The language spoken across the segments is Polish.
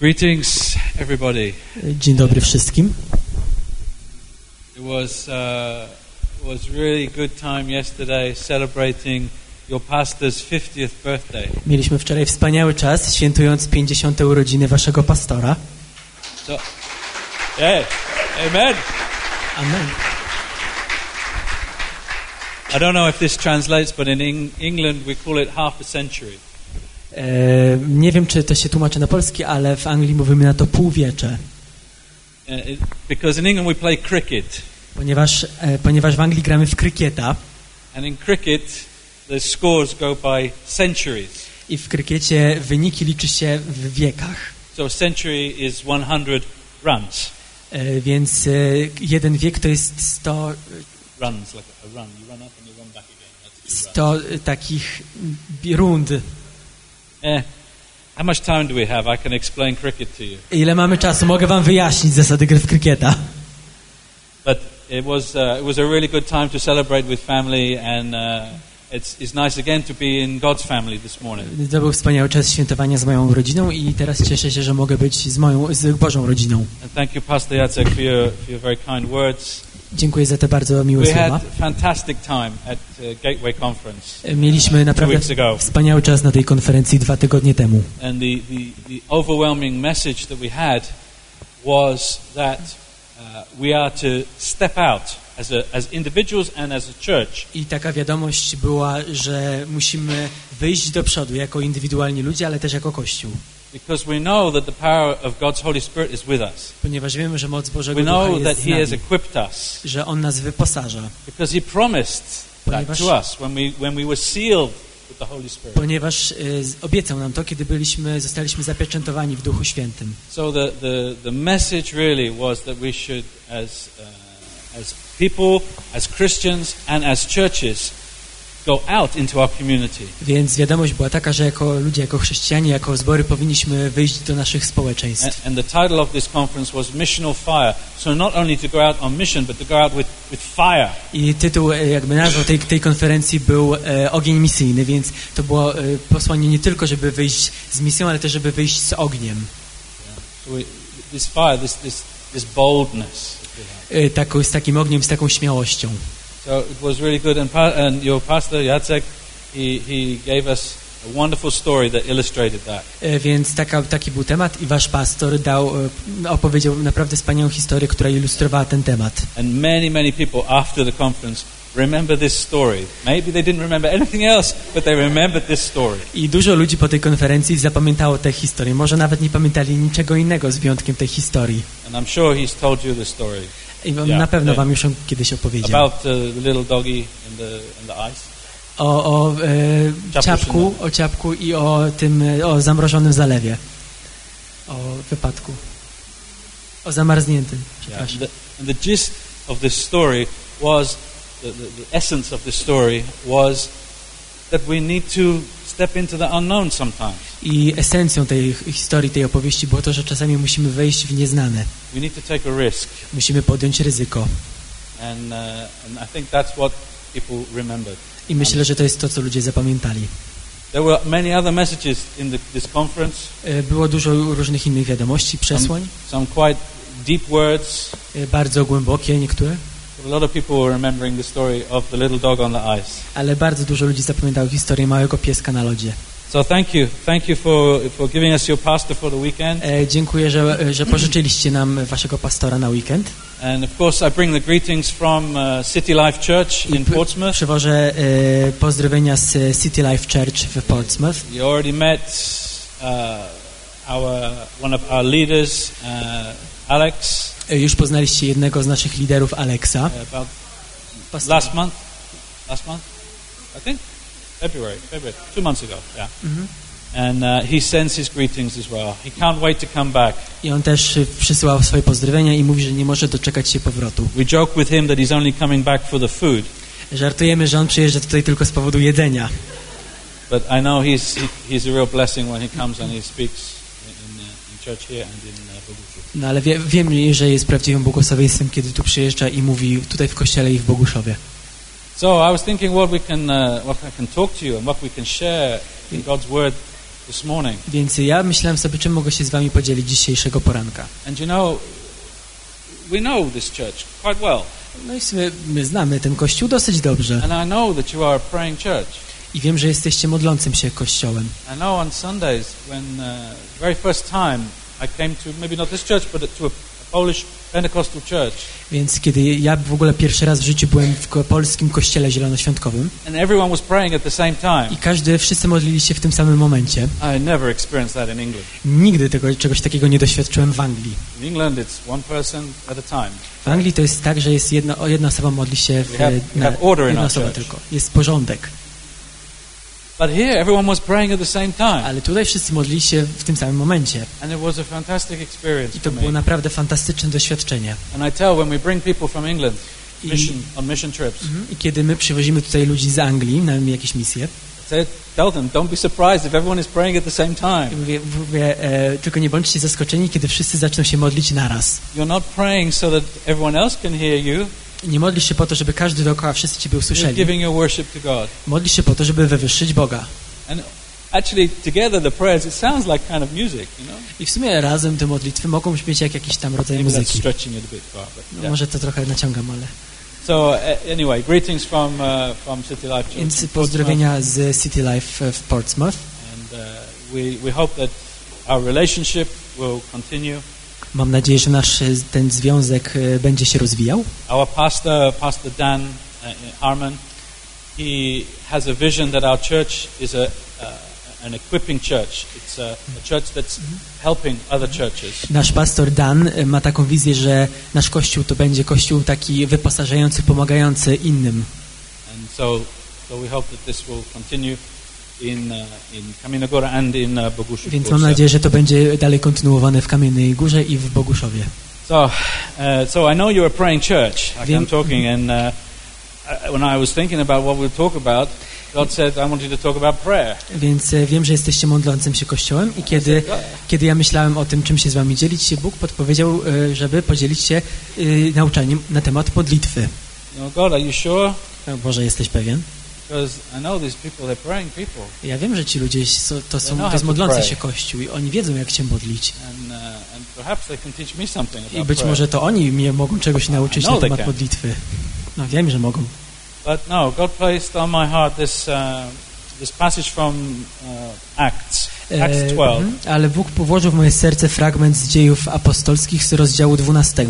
Greetings, everybody. Dzień dobry wszystkim. It was uh, was really good time yesterday celebrating your pastor's 50th birthday. Mieliśmy wczoraj wspaniały czas, świętując 50. urodziny waszego pastora. So, yeah, amen. Amen. I don't know if this translates, but in Eng- England we call it half a century. E, nie wiem, czy to się tłumaczy na polski, ale w Anglii mówimy na to półwiecze, Uh, because in England we play cricket, ponieważ, e, ponieważ w Anglii gramy w krykieta and in cricket the scores go by centuries. i w krykiecie wyniki liczy się w wiekach. So century is 100 runs. E, więc jeden wiek to jest 100, Runs like a run. You run up and you run back again. That's two runs. 100 takich rund. Eh, how much time do we have? I can explain cricket to you. Ile mamy czasu? Mogę wam wyjaśnić zasady gry w krykieta. But it was uh, it was a really good time to celebrate with family, and uh, it's it's nice again to be in God's family this morning. To był wspaniały czas świętowania z moją rodziną i teraz cieszę się, że mogę być z moją, z Bożą rodziną. And thank you, Pastor Jacek, for your for your very kind words. Dziękuję za te bardzo miłe słowa. uh, Conference, Mieliśmy two naprawdę wspaniały czas na tej konferencji dwa tygodnie temu. and the, the, the overwhelming message that we had was that uh, we are to step out as a, as individuals and as a church. I taka wiadomość była, że musimy wyjść do przodu jako indywidualni ludzie, ale też jako Kościół. Because we know that the power of God's Holy Spirit is with us. Ponieważ wiemy, że moc Bożego We Ducha know that jest He has nami, equipped us że On nas wyposaża. because He promised that Ponieważ- to us when we, when we were sealed with the Holy Spirit. Ponieważ y, z- obiecał nam to, kiedy byliśmy, zostaliśmy zapieczętowani w Duchu Świętym. So the, the, the message really was that we should, as, uh, as people, as Christians, and as churches, go out into our community Więc wiadomość była taka, że jako ludzie, jako chrześcijanie, jako zbory powinniśmy wyjść do naszych społeczeństw. And, and the title of this conference was Missional Fire. So not only to go out on mission, but to go out with, with fire. I tytuł, e, jakby nazwa tej, tej konferencji był e, Ogień Misyjny, więc to było e, posłanie nie tylko, żeby wyjść z misją, ale też, żeby wyjść z ogniem. So we, this fire, this, this, this boldness. E, taką, z takim ogniem, z taką śmiałością. So it was really good. And, and your pastor, Jacek, he, he gave us a wonderful story that illustrated that. E, Więc taka, taki był temat i wasz pastor dał, e, opowiedział naprawdę wspaniałą historię, która ilustrowała ten temat. And many, many people after the conference remember this story. Maybe they didn't remember anything else, but they remembered this story. I dużo ludzi po tej konferencji zapamiętało tę historię. Może nawet nie pamiętali niczego innego z wyjątkiem tej historii. And I'm sure he's told you the story I Ja, na pewno wam już kiedyś opowiedział. about uh, the little doggy the, the ice. O, o e, Ciapku o ciapku i o tym, e, o zamrożonym zalewie. O wypadku. O zamarzniętym, Yeah. przepraszam. The, and the gist of this story was, the, the, the essence of this story was that we need to step into the unknown sometimes. I esencją tej historii, tej opowieści było to, że czasami musimy wejść w nieznane. We need to take a risk. Musimy podjąć ryzyko. And, uh, and I think that's what people remembered. I myślę, że to jest to, co ludzie zapamiętali. There were many other messages in the, this conference, E, Było dużo różnych innych wiadomości, przesłań, some quite deep words. e, bardzo głębokie niektóre, Ale bardzo dużo ludzi zapamiętało historię małego pieska na lodzie. So thank you. Thank you for, for giving us your pastor for the weekend. E, Dziękuję, że, że pożyczyliście nam waszego pastora na weekend. And of course, I bring the greetings from uh, City Life Church in Portsmouth. Przywożę e, pozdrowienia z City Life Church w Portsmouth. You already met uh, our, one of our leaders, uh, Alex, E, Już poznaliście jednego z naszych liderów, Alexa. Pastora. last month. Last month, I think February. February, two months ago. Yeah. Mhm. And uh, he sends his greetings as well. He can't wait to come back. I on też e, przysyłał swoje pozdrowienia i mówi, że nie może doczekać się powrotu. We joke with him that he's only coming back for the food, Żartujemy, że on przyjeżdża tutaj tylko z powodu jedzenia. but I know he's he, he's a real blessing when he comes and he speaks No ale wie, wiem, że jest prawdziwym błogosławieństwem, kiedy tu przyjeżdża i mówi tutaj w kościele i w Boguszowie. So I was thinking what we can uh, what I can talk to you and what we can share in God's word this morning. Więc ja myślałem sobie, czym mogę się z wami podzielić dzisiejszego poranka. And you know, we know this church quite well. No i sumie my znamy ten kościół dosyć dobrze. And I know that you are a praying church. I wiem, że jesteście modlącym się kościołem. I know on Sundays when uh, very first time I came to maybe not this church, but to a Polish Pentecostal church, Więc kiedy ja w ogóle pierwszy raz w życiu byłem w polskim kościele zielonoświątkowym and everyone was praying at the same time. i każdy, wszyscy modlili się w tym samym momencie, I never experienced that in England. nigdy tego, czegoś takiego nie doświadczyłem w Anglii. In England, it's one person at a time. W Anglii to jest tak, że jest jedna, jedna osoba modli się w, We have- we na, have jedna osoba tylko. Jest porządek. But here, everyone was praying at the same time, Ale tutaj wszyscy modlili się w tym samym momencie. and it was a fantastic experience I to było naprawdę fantastyczne doświadczenie. And I tell when we bring people from England I, mission on mission trips. I kiedy my przywozimy tutaj ludzi z Anglii na jakieś misje, tell them, don't be surprised if everyone is praying at the same time. mówię, mówię e, tylko nie bądźcie zaskoczeni, kiedy wszyscy zaczną się modlić naraz. You're not praying so that everyone else can hear you. Nie modlisz się po to, żeby każdy dookoła wszyscy Ciebie usłyszeli. Modlisz się po to, żeby wywyższyć Boga. And actually, together, the prayers, it sounds like kind of music, you know? I w sumie razem te modlitwy mogą brzmieć jak jakiś tam rodzaj muzyki. No, może to trochę naciągam, ale... So anyway, greetings from uh, from City Life Church. Więc pozdrowienia z City Life w Portsmouth. Portsmouth. And uh, we we hope that our relationship will continue. Mam nadzieję, że nasz e, ten związek e, będzie się rozwijał. Our pastor, Pastor Dan uh, Arman, he has a vision that our church is a an equipping church. It's a, a church that's helping other churches. Nasz pastor Dan e, ma taką wizję, że nasz kościół to będzie kościół taki wyposażający, pomagający innym. And so, so we hope that this will continue in uh, in Kaminogora and in uh. Więc mam nadzieję, że to będzie dalej kontynuowane w Kamiennej Górze i w Boguszowie. So, uh, so I know you're a praying church, like Wiem- I'm talking, and uh, I- when I was thinking about what we'll talk about, God said, I want you to talk about prayer. Więc e, wiem, że jesteście modlącym się kościołem i kiedy, kiedy ja myślałem o tym, czym się z wami dzielić, się Bóg podpowiedział, e, żeby podzielić się e, nauczaniem na temat modlitwy. Know, God, are you sure? Boże, jesteś pewien? Ja wiem, że ci ludzie to, są, to jest modlący się kościół i oni wiedzą, jak się modlić. uh, I być może to oni mnie mogą czegoś nauczyć na temat modlitwy. No wiem, że mogą. But no, God placed on my heart this uh, this passage from uh, Acts, Acts E, 12. mhm, ale Bóg włożył w moje serce fragment z dziejów apostolskich z rozdziału 12,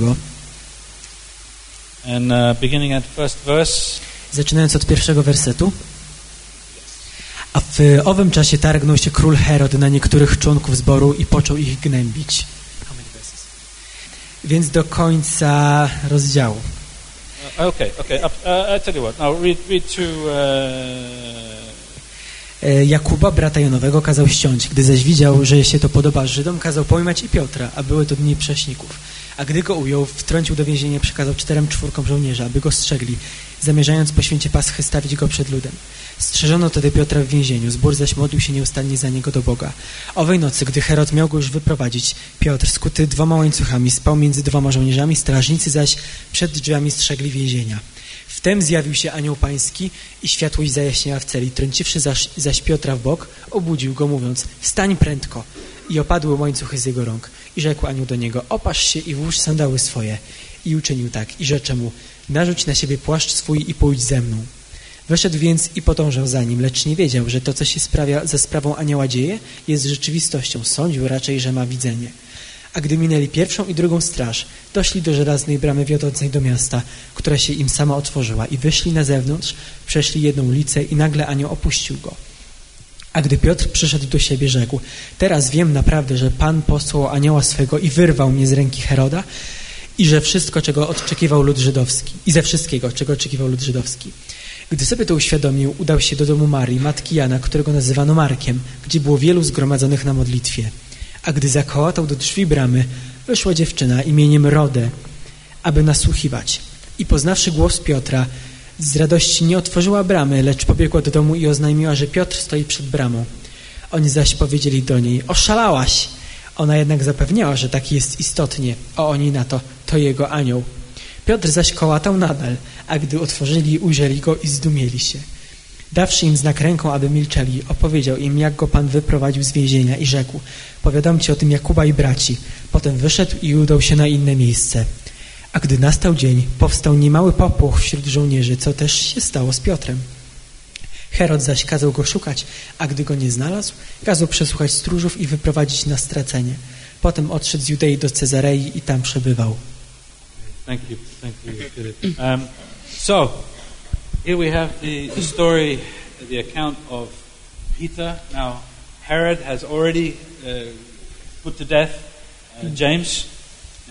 And uh, beginning at first verse, zaczynając od pierwszego wersetu. A w owym czasie targnął się król Herod na niektórych członków zboru i począł ich gnębić. Więc do końca rozdziału. uh, okay, okay. Up, uh, I tell you what. Now read read to uh, E, Jakuba, brata Janowego, kazał ściąć. Gdy zaś widział, że się to podoba Żydom, kazał pojmać i Piotra, a były to dni prześników. A gdy go ujął, wtrącił do więzienia, przekazał czterem czwórkom żołnierzy, aby go strzegli, zamierzając po święcie Paschy stawić go przed ludem. Strzeżono wtedy Piotra w więzieniu, zbór zaś modlił się nieustannie za niego do Boga. Owej nocy, gdy Herod miał go już wyprowadzić, Piotr, skuty dwoma łańcuchami, spał między dwoma żołnierzami, strażnicy zaś przed drzwiami strzegli więzienia. Wtem zjawił się anioł pański i światłość zajaśniała w celi. Trąciwszy zaś, zaś Piotra w bok, obudził go, mówiąc, wstań prędko. I opadły łańcuchy z jego rąk. I rzekł anioł do niego, opasz się i włóż sandały swoje. I uczynił tak. I rzecze mu, narzuć na siebie płaszcz swój i pójdź ze mną. Wyszedł więc i podążał za nim, lecz nie wiedział, że to, co się sprawia za sprawą anioła dzieje, jest rzeczywistością. Sądził raczej, że ma widzenie. A gdy minęli pierwszą i drugą straż, doszli do żelaznej bramy wiodącej do miasta, która się im sama otworzyła i wyszli na zewnątrz, przeszli jedną ulicę i nagle anioł opuścił go. A gdy Piotr przyszedł do siebie, rzekł, teraz wiem naprawdę, że Pan posłał anioła swego i wyrwał mnie z ręki Heroda i że wszystko, czego oczekiwał lud żydowski i ze wszystkiego, czego oczekiwał lud żydowski. Gdy sobie to uświadomił, udał się do domu Marii, matki Jana, którego nazywano Markiem, gdzie było wielu zgromadzonych na modlitwie. A gdy zakołatał do drzwi bramy, wyszła dziewczyna imieniem Rodę, aby nasłuchiwać. I poznawszy głos Piotra, z radości nie otworzyła bramy, lecz pobiegła do domu i oznajmiła, że Piotr stoi przed bramą. Oni zaś powiedzieli do niej, oszalałaś! Ona jednak zapewniała, że tak jest istotnie, a oni na to, to jego anioł. Piotr zaś kołatał nadal, a gdy otworzyli, ujrzeli go i zdumieli się. Dawszy im znak ręką, aby milczeli, opowiedział im, jak go Pan wyprowadził z więzienia i rzekł, powiadam ci o tym Jakuba i braci. Potem wyszedł i udał się na inne miejsce. A gdy nastał dzień, powstał niemały popłoch wśród żołnierzy, co też się stało z Piotrem. Herod zaś kazał go szukać, a gdy go nie znalazł, kazał przesłuchać stróżów i wyprowadzić na stracenie. Potem odszedł z Judei do Cezarei i tam przebywał. Thank you. Thank you. Um, so, here we have the, the story, the account of Peter. Now, Herod has already uh, put to death uh, James,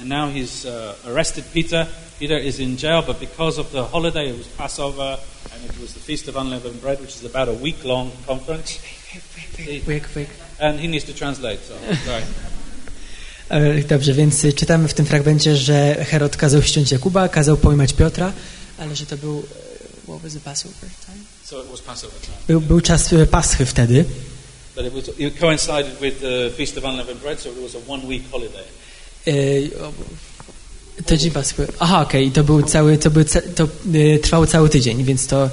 and now he's uh, arrested Peter. Peter is in jail, but because of the holiday, it was Passover, and it was the Feast of Unleavened Bread, which is about a week long conference. Wyk, wyk. And he needs to translate, so, sorry. E, Dobrze, więc czytamy w tym fragmencie, że Herod kazał ściąć Jakuba, kazał pojmać Piotra, ale że to był... e, What was the Passover time? So it was Passover time. Był, był czas e, Paschy wtedy, But it, was, it coincided with the Feast of Unleavened Bread, so it was a one week holiday. To dzień Paschy. Aha, okej, to był cały, to, był, to trwało cały tydzień, więc to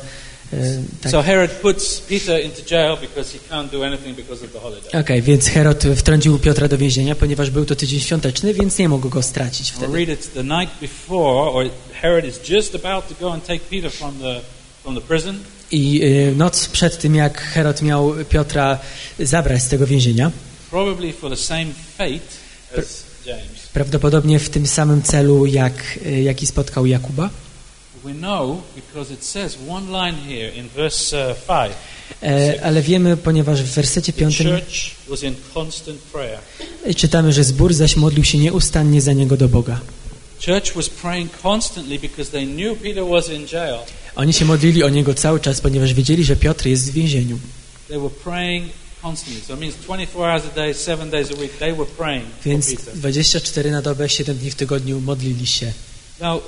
tak. So Herod puts Peter into jail because he can't do anything because of the holiday. Okej, więc Herod wtrącił Piotra do więzienia, ponieważ był to tydzień świąteczny, więc nie mógł go stracić wtedy. read it the night before, or Herod is just about to go and take Peter from the from the prison. I e, noc przed tym, jak Herod miał Piotra zabrać z tego więzienia, probably for the same fate as James. prawdopodobnie w tym samym celu, jak, e, jaki spotkał Jakuba, We know because it says one line here in verse uh, 5. e, ale wiemy, ponieważ w wersecie piątym czytamy, że zbór zaś modlił się nieustannie za niego do Boga. Church was praying constantly because they knew Peter was in jail. Oni się modlili o niego cały czas, ponieważ wiedzieli, że Piotr jest w więzieniu. They were praying constantly. So it means 24 hours a day, 7 days a week, they were praying for Więc Peter. 24 na dobę, 7 dni w tygodniu modlili się. Now,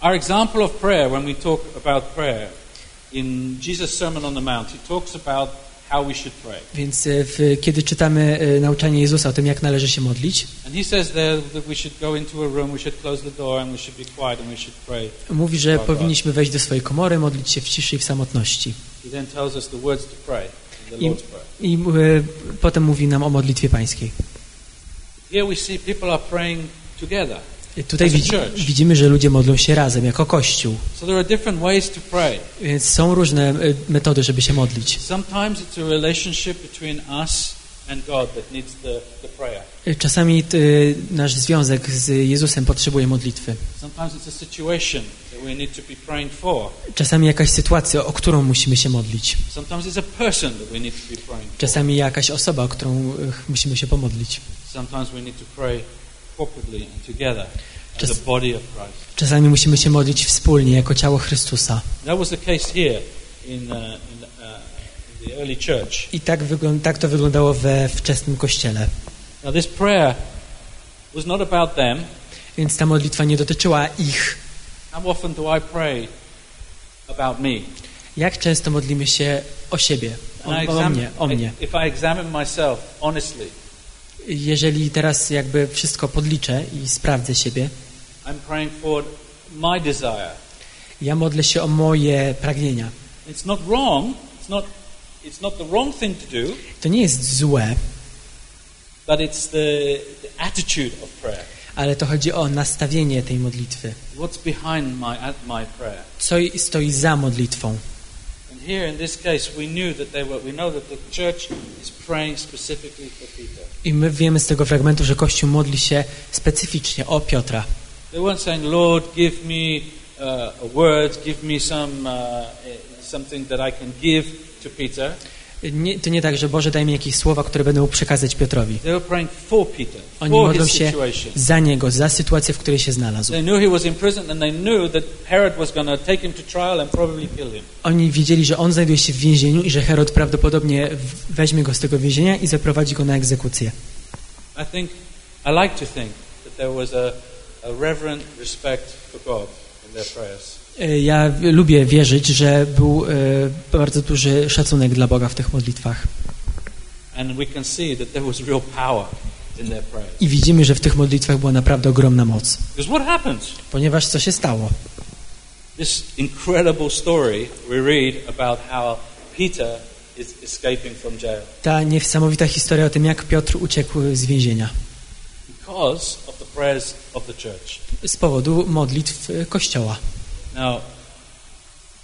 our example of prayer, when we talk about prayer, in Jesus' Sermon on the Mount, he talks about how we should pray. Więc e, w, kiedy czytamy e, nauczanie Jezusa o tym, jak należy się modlić, mówi, że powinniśmy wejść do swojej komory, modlić się w ciszy i w samotności. He then tells us the words to pray, in the I- Lord's Prayer. I e, potem mówi nam o modlitwie pańskiej. Here we see people are praying together. Tutaj widzi, widzimy, że ludzie modlą się razem, jako Kościół. So. Więc są różne e, metody, żeby się modlić. E, Czasami e, nasz związek z Jezusem potrzebuje modlitwy. Czasami jakaś sytuacja, o którą musimy się modlić. Czasami jakaś osoba, o którą musimy się pomodlić. Sometimes we need to pray corporately and together as Just- a body of Christ. Czasami musimy się modlić wspólnie, jako ciało Chrystusa. I tak, wyglą- tak to wyglądało we wczesnym Kościele. Now, this prayer was not about them. Więc ta modlitwa nie dotyczyła ich. How often do I pray about me? Jak często modlimy się o siebie, o, o mnie, o mnie. If I examine myself honestly, Jeżeli teraz jakby wszystko podliczę i sprawdzę siebie, ja modlę się o moje pragnienia. It's not wrong. It's not. It's not the wrong thing to do, To nie jest złe, but it's the, the attitude of prayer. ale to chodzi o nastawienie tej modlitwy. What's behind my my prayer? Co stoi za modlitwą. And here in this case, we knew that they were. We know that the church is praying specifically for Peter. I my wiemy z tego fragmentu, że Kościół modli się specyficznie o Piotra. They weren't saying, "Lord, give me uh, a word, give me some uh, something that I can give to Peter." Nie, to nie tak, że Boże daj mi jakieś słowa, które będę mógł przekazać Piotrowi. Oni modlą się za niego, za sytuację, w której się znalazł. Oni wiedzieli, że on znajduje się w więzieniu i że Herod prawdopodobnie weźmie go z tego więzienia i zaprowadzi go na egzekucję. I think I like to think that there was a, a reverent respect for God in their prayers. E, Ja lubię wierzyć, że był e, bardzo duży szacunek dla Boga w tych modlitwach. I widzimy, że w tych modlitwach była naprawdę ogromna moc. Ponieważ co się stało? This incredible story we read about how Peter is escaping from jail Ta niesamowita historia o tym, jak Piotr uciekł z więzienia. because of the prayers of the church. Z powodu modlitw e, Kościoła. Now,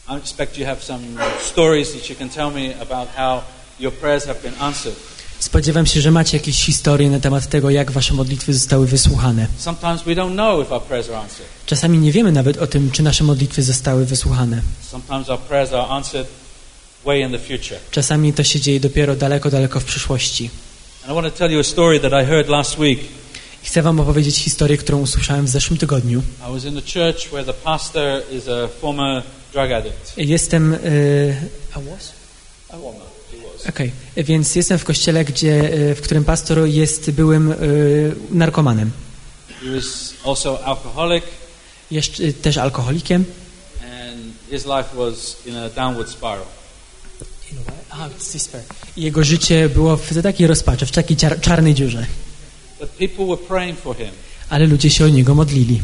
I expect you have some stories that you can tell me about how your prayers have been answered. Spodziewam się, że macie jakieś historie na temat tego, jak wasze modlitwy zostały wysłuchane. Czasami nie wiemy nawet o tym, czy nasze modlitwy zostały wysłuchane. Czasami to się dzieje dopiero daleko, daleko w przyszłości. Chcę wam opowiedzieć historię, którą usłyszałem w zeszłym tygodniu. Jestem... A was? Was. Okej, więc jestem w kościele, gdzie, e, w którym pastor jest byłym e, narkomanem. He was also alcoholic, Jeszcze też alkoholikiem. and his life was in a downward spiral. Aha, I Jego życie było w takiej rozpaczy, w takiej czarnej dziurze. Ale ludzie się o niego modlili.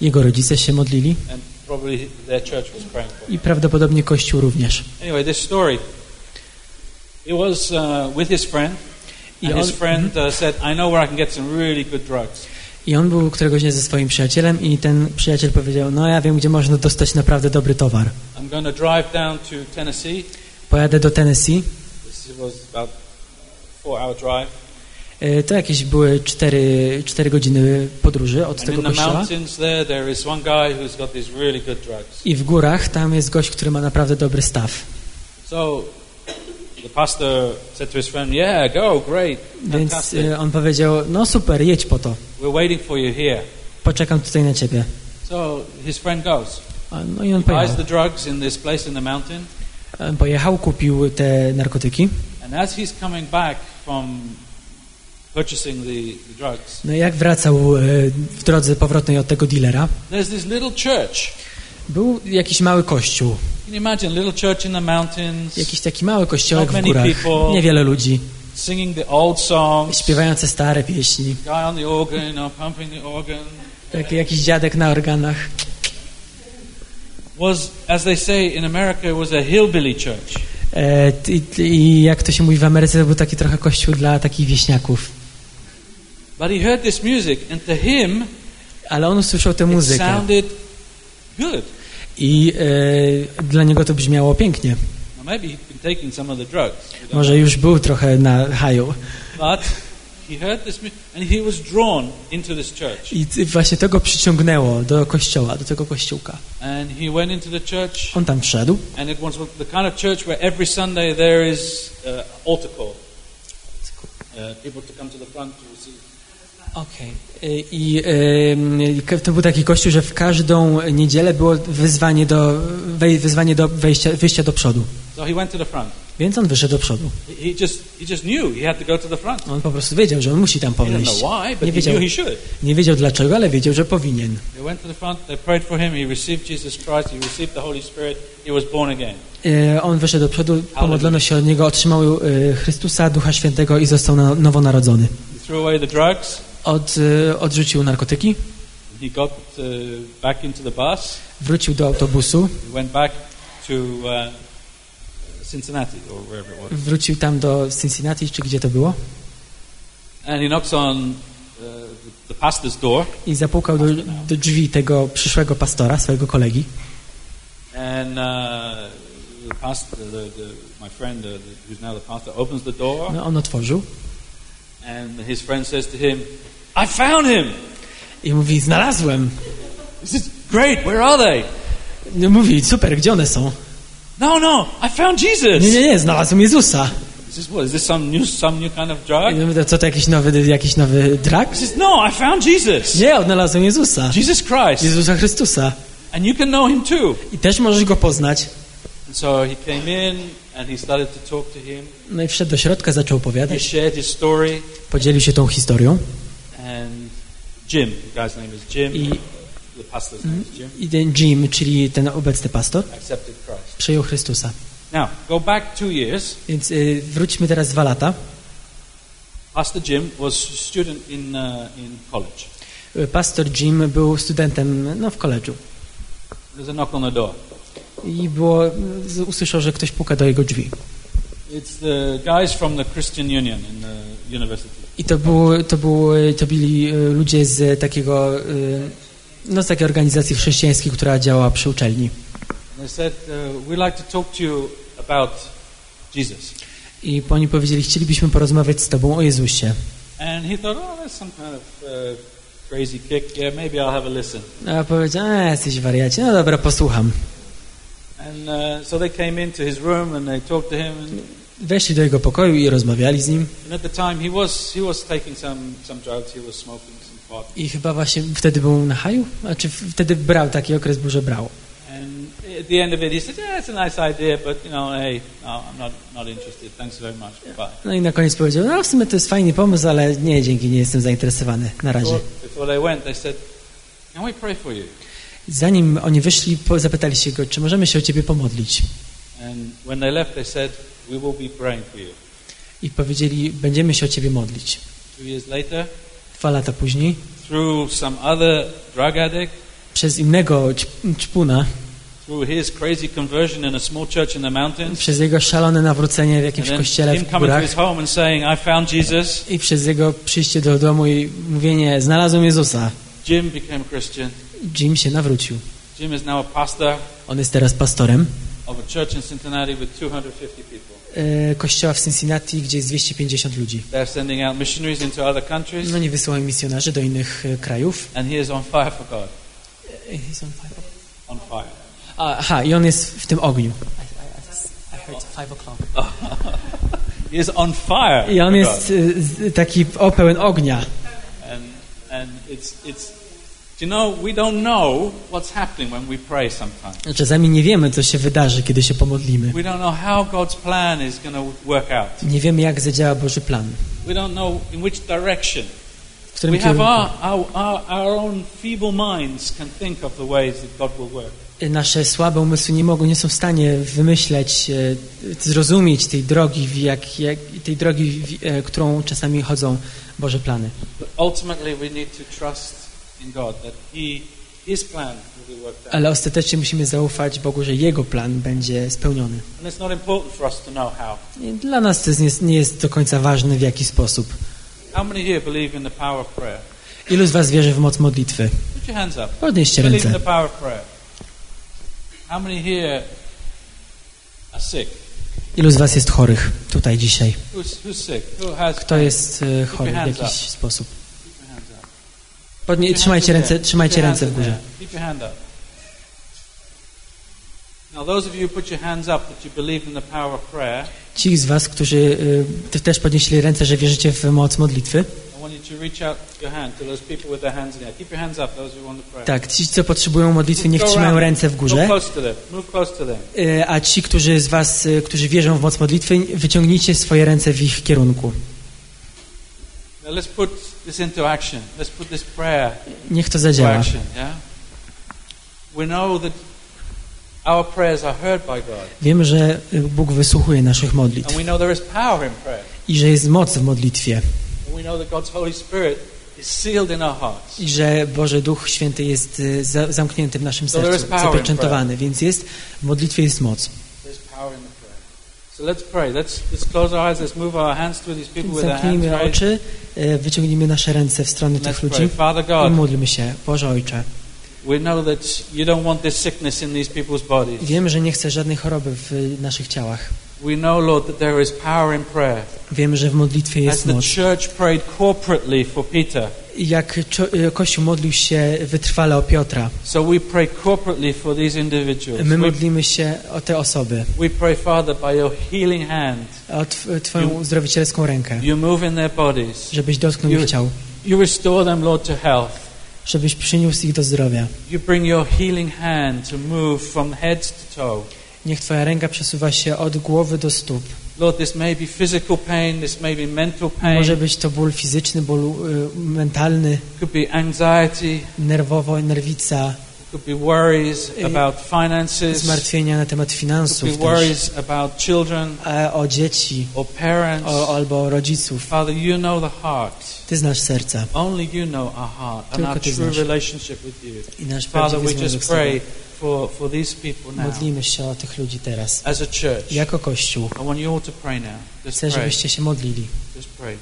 Jego rodzice się modlili i prawdopodobnie Kościół również. Anyway, this story. It was uh, with his friend, and his friend uh, said, "I know where I can get some really good drugs." I on był któregoś dnia ze swoim przyjacielem i ten przyjaciel powiedział, no ja wiem, gdzie można dostać naprawdę dobry towar. I'm going to drive down to Tennessee. Pojadę do Tennessee. This was about a four-hour drive, E, To jakieś były 4, 4 godziny podróży od tego kościoła. I w górach tam jest gość, który ma naprawdę dobry staw. So the pastor said to his friend, "Yeah, go, great, Więc e, on powiedział, no super, jedź po to. We're waiting for you here." Poczekam tutaj na ciebie. So his friend goes. A, No i on pojechał. E, Pojechał, kupił te narkotyki. and as he's coming back No jak wracał e, w drodze powrotnej od tego dealera, there's this little church. był jakiś mały kościół. Jakiś taki mały kościołek w górach. Niewiele ludzi. Śpiewające stare pieśni. Taki jakiś dziadek na organach. Was, as they say in America, was a hillbilly church. E, i, I jak to się mówi w Ameryce, to był taki trochę kościół dla takich wieśniaków. But he heard this music, and to him, Ale on usłyszał tę it muzykę sounded good. i e, dla niego to brzmiało pięknie. Now, maybe he'd been taking some of the drugs, Może już był trochę na haju. but I właśnie to go przyciągnęło do kościoła, do tego kościółka. And he went into the church, On tam wszedł and it was the kind of church where every Sunday there is uh, altar call. Uh, people to come to the front to receive. Okej. Y, I y, to był taki kościół, że w każdą niedzielę było wyzwanie do, wej, wyzwanie do wejścia, wyjścia do przodu. So he went to the front. Więc on wyszedł do przodu. He, just he just knew he had to go to the front. On po prostu wiedział, że on musi tam but Nie wiedział, nie wiedział dlaczego, ale wiedział, że powinien. They went to the front. They prayed for him. He received Jesus Christ. He received the Holy Spirit. He was born again. Y, On wyszedł do przodu, pomodlono się od niego, otrzymał y, Chrystusa, Ducha Świętego i został na, nowonarodzony. He threw away the drugs. Od, y, odrzucił narkotyki, He got back into the bus. wrócił do autobusu, He went back to uh, Cincinnati or wherever it was. wrócił tam do Cincinnati, czy gdzie to było, And he knocks on uh, the, pastor's door. i zapukał do, do drzwi tego przyszłego pastora, swojego kolegi. And uh, the pastor, the, the, my friend, uh, the, who's now the pastor, opens the door. No, on otworzył And his friend says to him, I found him. i mówi, znalazłem. He says, Great, where are they? No, Mówi, super, gdzie one są? No, no, I found Jesus. Nie, nie, nie, znalazłem Jezusa. He says, What, is this some new, some new kind of drug? Co to jakiś nowy, jakiś nowy drag? He says, No, I found Jesus. Nie, odnalazłem Jezusa. Jesus Christ. Jezusa Chrystusa. And you can know him too. I też możesz go poznać. And so he came in and he started to talk to him. No i wszedł do środka, zaczął He opowiadać, shared his story. podzielił się tą historią. And Jim, the guy's name is Jim. I, Jim. I ten Jim, czyli ten obecny pastor, przyjął Chrystusa. Now, go back two years. Więc y, wróćmy teraz dwa lata. Pastor Jim was student in, uh, in college. Y, Pastor Jim był studentem no, w koledżu. There's a knock on the door. i było, z- usłyszał, że ktoś puka do jego drzwi. It's the guys from the Christian Union in the university. I to, był, to, był, to byli ludzie z takiego, e, no z takiej organizacji chrześcijańskiej, która działała przy uczelni. Said, uh, like to to. I oni powiedzieli, chcielibyśmy porozmawiać z tobą o Jezusie. And he thought, oh, that's some kind of uh, crazy kick. Yeah, maybe I'll have a listen. A powiedział, a jesteś wariacie, no dobra, posłucham. And uh, so they came into his room and they talked to him. And, Weszli do jego pokoju i rozmawiali z nim. I chyba właśnie wtedy był na haju? Znaczy wtedy brał, taki okres że brał. And at the end of it, he said, "Yeah, it's a nice idea, but you know, hey, no, I'm not not interested. Thanks very much. Bye." No i na koniec powiedział, no w sumie to jest fajny pomysł, ale nie, dzięki, nie jestem zainteresowany na razie. Before, before they went, they said, "Can we pray for you?" Zanim oni wyszli, zapytali się go, czy możemy się o ciebie pomodlić. And when they left, they said, "We will be praying for you." I powiedzieli, będziemy się o ciebie modlić. Two years later, Dwa lata później, through some other drug addict, przez innego ćpuna, through his crazy conversion in a small church in the mountains, przez jego szalone nawrócenie w jakimś kościele w górach home and saying, "I found Jesus." i przez jego przyjście do domu i mówienie, znalazłem Jezusa. Jim became Christian. Jim się nawrócił. Jim is now a pastor On jest teraz pastorem of a church in Cincinnati with 250 people. E, kościoła w Cincinnati, gdzie jest 250 ludzi. No nie wysyłają misjonarzy do innych e, krajów. and he is on fire for God. E, he's on fire. On fire. Aha, i on jest w tym ogniu. He is on fire. I on jest taki o, pełen ognia. And and it's it's. Czasami nie wiemy, co się wydarzy, kiedy się pomodlimy. We don't know how God's plan is going to work out. Nie wiemy, jak zadziała Boży plan. We don't know in which direction. W którym We have kierunku. our, our, our, our own feeble minds can think of the ways that God will work. Nasze słabe umysły nie mogą, nie są w stanie wymyśleć, e, zrozumieć tej drogi, jak, jak, tej drogi, e, którą czasami chodzą Boże plany. Ale ostatecznie musimy zaufać Bogu, że Jego plan będzie spełniony. I Dla nas to jest, nie, jest do końca ważne, w jaki sposób. Ilu z Was wierzy w moc modlitwy? Podnieście ręce. Ilu z Was jest chorych tutaj dzisiaj? Kto jest e, chory w jakiś sposób? Keep your hands up. Podnie, trzymajcie ręce, trzymajcie ręce w górze. Ci z Was, którzy y, też podnieśli ręce, że wierzycie w moc modlitwy, tak, ci, co potrzebują modlitwy, niech trzymają ręce w górze, y, a ci, którzy z Was, y, którzy wierzą w moc modlitwy, wyciągnijcie swoje ręce w ich kierunku. Now let's put this into action. Let's put this prayer Niech to zadziała. action. Yeah. We know that our prayers are heard by God, Wiemy, że Bóg wysłuchuje naszych modlitw and we know there is power in prayer. i że jest moc w modlitwie And we know that God's Holy Spirit is sealed in our hearts. i że Boży Duch Święty jest y, za, zamknięty w naszym So sercu, in zapieczętowany, więc jest, w modlitwie jest moc. There's power in Zamknijmy oczy, wyciągnijmy nasze ręce w stronę Let's tych ludzi i módlmy się. Boże Ojcze. Wiemy, że nie chcesz żadnej choroby w naszych ciałach. We know, Lord, that there is power in prayer. Wiemy, że w modlitwie jest the moc. church prayed corporately for Peter, I Jak y, Kościół modlił się wytrwale o Piotra, so we pray corporately for these individuals. my We, modlimy się o te osoby, we pray, Father, by your healing hand, o tw- Twoją uzdrowicielską rękę, you move in their bodies. żebyś dotknął ich ciał, You restore them, Lord, to health. żebyś przyniósł ich do zdrowia. You bring your healing hand to move from head to toe. Niech Twoja ręka przesuwa się od głowy do stóp. Lord, this may be physical pain, this may be mental pain, Może być to ból fizyczny, ból y, mentalny, could be anxiety, nerwowo, nerwica, could be worries Y, about finances, zmartwienia na temat could finansów be też, worries about children o dzieci, or parents. o, albo rodziców. Father, you know the heart. Ty znasz serca Only you know our heart and Tylko our true relationship with you. i nasz Father, we just z Tobą. For, for these people now. Modlimy się o tych ludzi teraz. As a church, Jako Kościół I want you all to pray now. Just chcę, pray. żebyście się modlili. Just pray.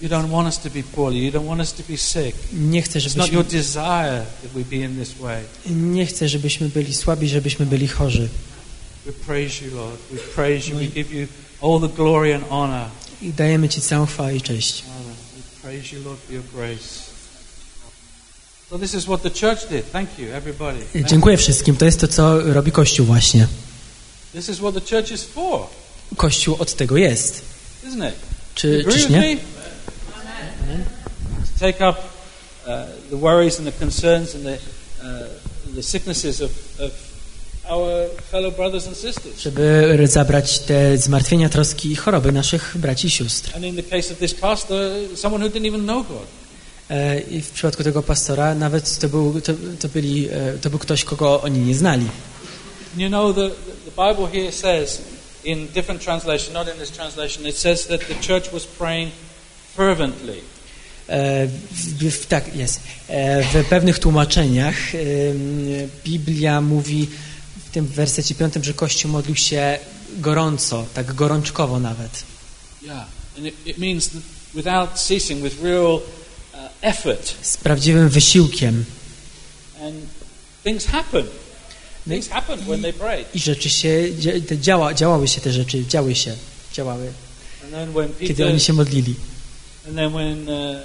You don't want us to be poorly. You don't want us to be sick. Nie chcę, It's not your żebyśmy, desire that we be in this way. nie chcę, żebyśmy byli słabi, żebyśmy byli chorzy. We praise you, Lord. We praise you. We give you all the glory and honor. I dajemy Ci całą chwałę i cześć. Father, we praise you, Lord, for your grace. So this is what the church did. Thank you, everybody. Thank Dziękuję wszystkim. To jest to, co robi Kościół właśnie. This is what the church is for, Kościół od tego jest. isn't it? Czy, czyż nie? me? To take up uh, the worries and the concerns and the, uh, the sicknesses of, of our fellow brothers and sisters. Żeby zabrać te zmartwienia, troski i choroby naszych braci i sióstr. And in the case of this pastor, someone who didn't even know God. E, I w przypadku tego pastora nawet to był, to, to byli, e, to był ktoś, kogo oni nie znali. You know, the, the Bible here says, in different translation, not in this translation, it says that the church was praying fervently. E, w, tak, jest. W pewnych tłumaczeniach Biblia mówi w tym wersecie piątym, że Kościół modlił się gorąco, tak gorączkowo nawet. Yeah. And it, it means without ceasing, with real effort. Z prawdziwym wysiłkiem. And things happen. Things happen when they pray. I rzeczy się, działa, działały się te rzeczy, działy się, działały, And then when kiedy Peter, oni się modlili. and then when uh,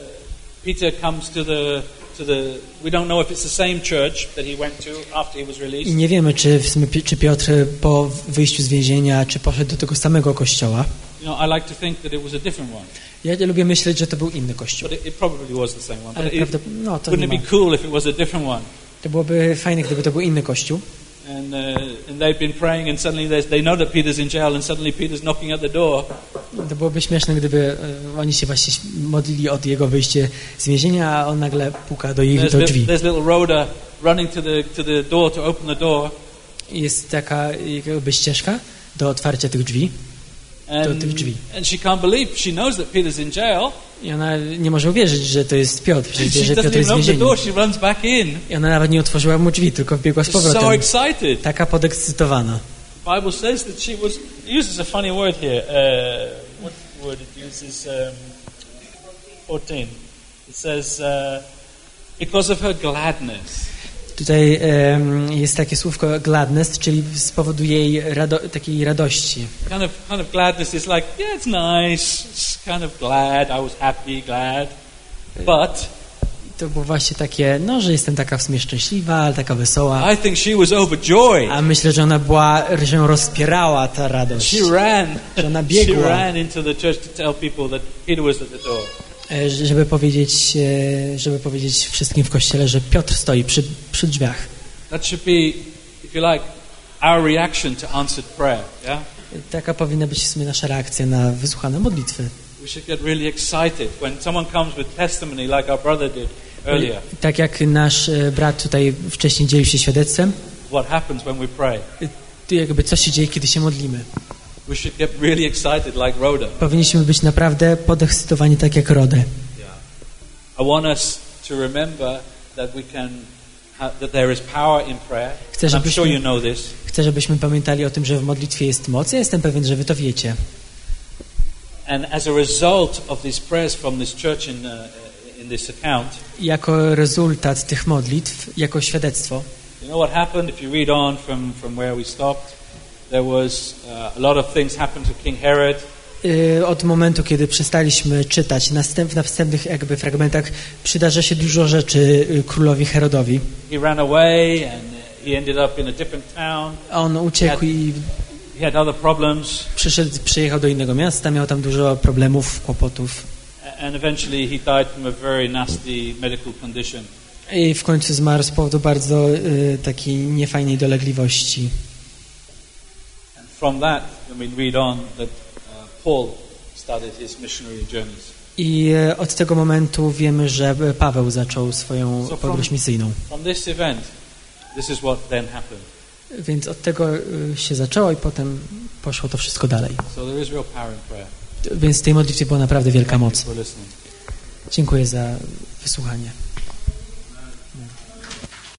Peter comes to the I nie wiemy, czy, czy Piotr po wyjściu z więzienia, czy poszedł do tego samego kościoła. You know, I like to think that it was a different one, Ja lubię myśleć, że to był inny kościół. but it, probably was the same one. Ale prawda, no, to, wouldn't it be cool if it was a different one? to byłoby fajne, gdyby to był inny kościół. And uh, and they've been praying, and suddenly they know that Peter's in jail, and suddenly Peter's knocking at the door. To byłoby śmieszne, gdyby e, oni się właśnie modlili od jego wyjścia z więzienia, a on nagle puka do ich do drzwi. there's little Rhoda running to the to the door to open the door, Jest taka jakby ścieżka do otwarcia tych drzwi and, tych drzwi. and she can't believe. She knows that Peter's in jail. i ona nie może uwierzyć, że to jest Piotr, że, She że Piotr jest w więzieniu. I ona nawet nie otworzyła mu drzwi, tylko wbiegła z She's so powrotem. excited. Taka podekscytowana. Bible says that she was uses a funny word here. Uh, what word it uses? Um, Fourteen. It says uh, because of her gladness. Tutaj jest takie słówko gladness, czyli z powodu jej rado, takiej radości. Kind of kind of gladness is like yeah, it's nice. It's kind of glad. I was happy, glad. But To było właśnie takie, no, że jestem taka w sumie szczęśliwa, ale taka wesoła. I think she was overjoyed. A myślę, że ona była, że ją rozpierała ta radość. She ran. Że ona She biegła, ran into the church to tell people that Peter was at the door. E, żeby powiedzieć, e, żeby powiedzieć wszystkim w kościele, że Piotr stoi przy, przy drzwiach. That should be, if you like, our reaction to answered prayer. Yeah. Taka powinna być w sumie nasza reakcja na wysłuchane modlitwy. We should get really excited when someone comes with testimony, like our brother did earlier. Tak jak nasz e, brat tutaj wcześniej dzielił się świadectwem, What happens when we pray? jakby co się dzieje, kiedy się modlimy. We should get really excited, like Rhoda. Powinniśmy być naprawdę podekscytowani tak jak Rodę. I want us to remember that we can, ha- that there is power in prayer. Chcę, I'm sure żebyśmy- you know this. Chcę, żebyśmy pamiętali o tym, że w modlitwie jest moc. Ja jestem pewien, że wy to wiecie. And as a result of these prayers from this church in, uh, in this account, jako rezultat tych modlitw, jako świadectwo, you know what happened? If you read on from, from where we stopped, there was uh, a lot of things happened to King Herod. yy, od momentu, kiedy przestaliśmy czytać następ, w następnych jakby fragmentach, przydarza się dużo rzeczy yy, królowi Herodowi. He ran away and he ended up in a different town. On uciekł i He had other problems. przyszedł, przyjechał do innego miasta, miał tam dużo problemów, kłopotów. And eventually he died from a very nasty medical condition. I w końcu zmarł z powodu bardzo yy, takiej niefajnej dolegliwości. From that, when we read on, that uh, Paul started his missionary journeys. I e, od tego momentu wiemy, że Paweł zaczął swoją So podróż misyjną. From this event, this is what then happened. Więc od tego y, się zaczęło i potem poszło to wszystko dalej. So there is real power in prayer. Więc w tej modlitwie była naprawdę wielka moc. Dziękuję za wysłuchanie.